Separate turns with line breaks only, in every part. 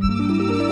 うん。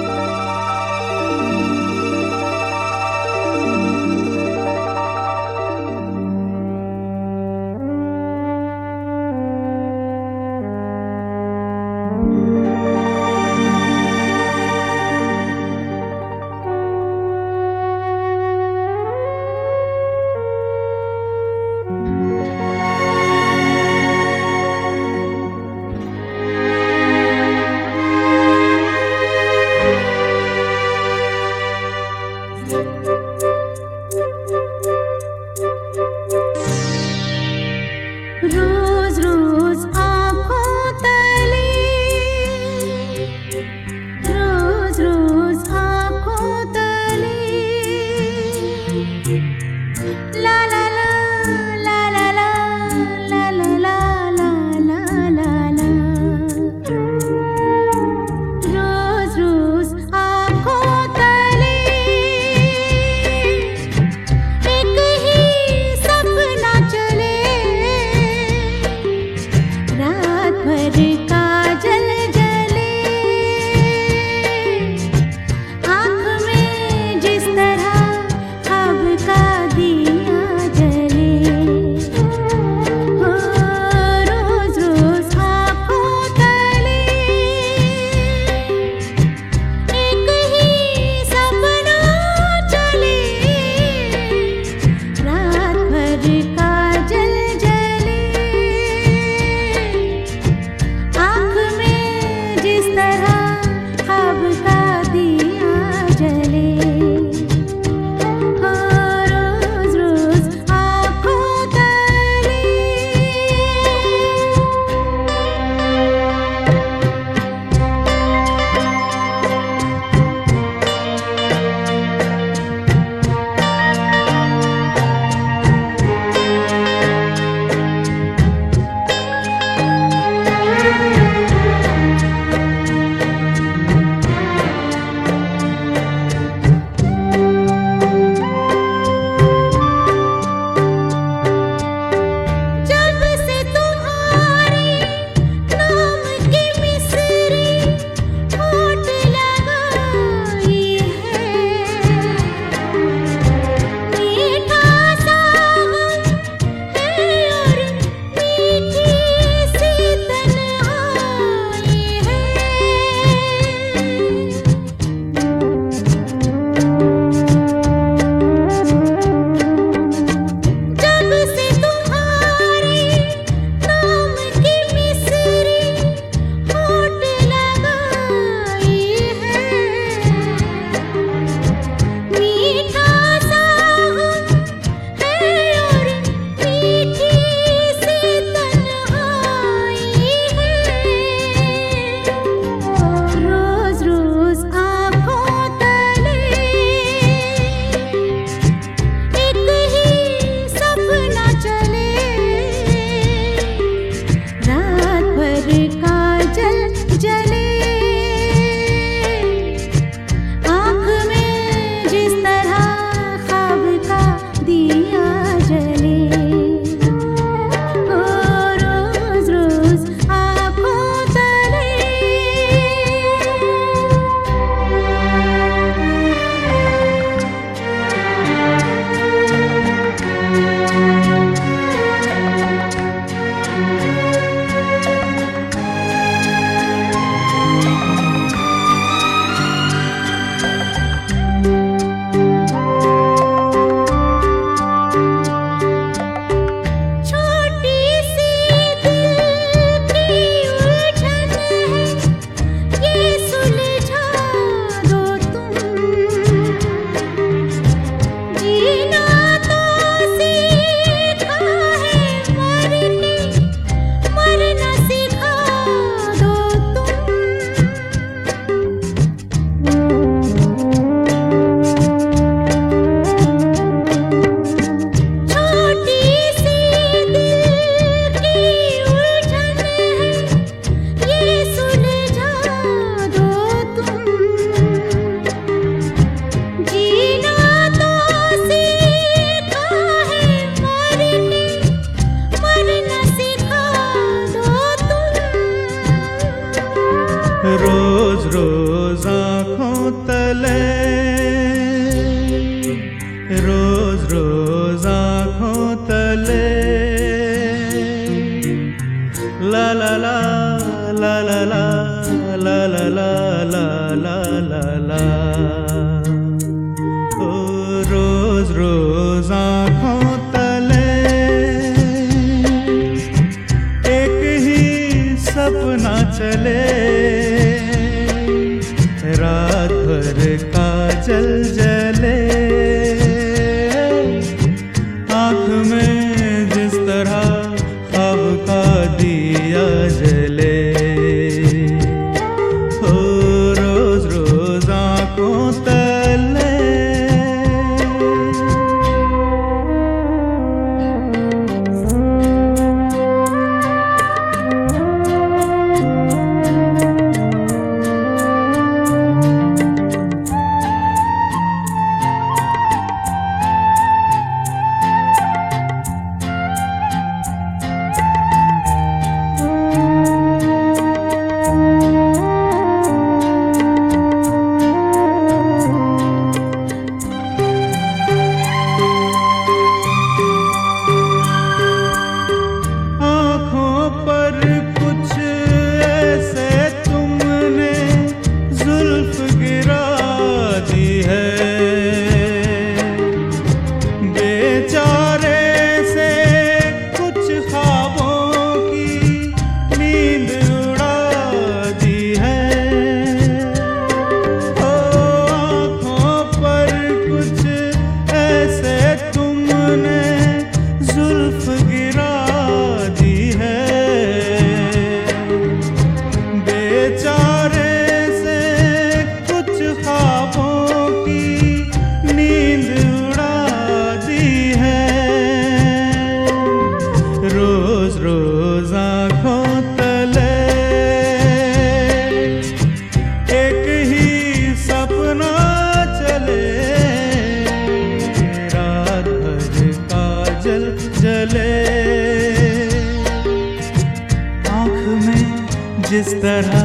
तरह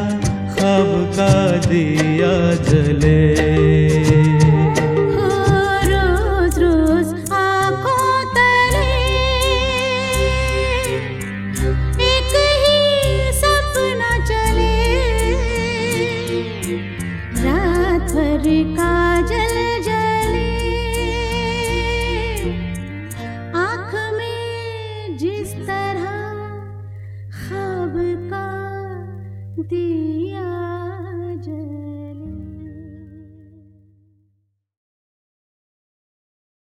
खब का दिया जले।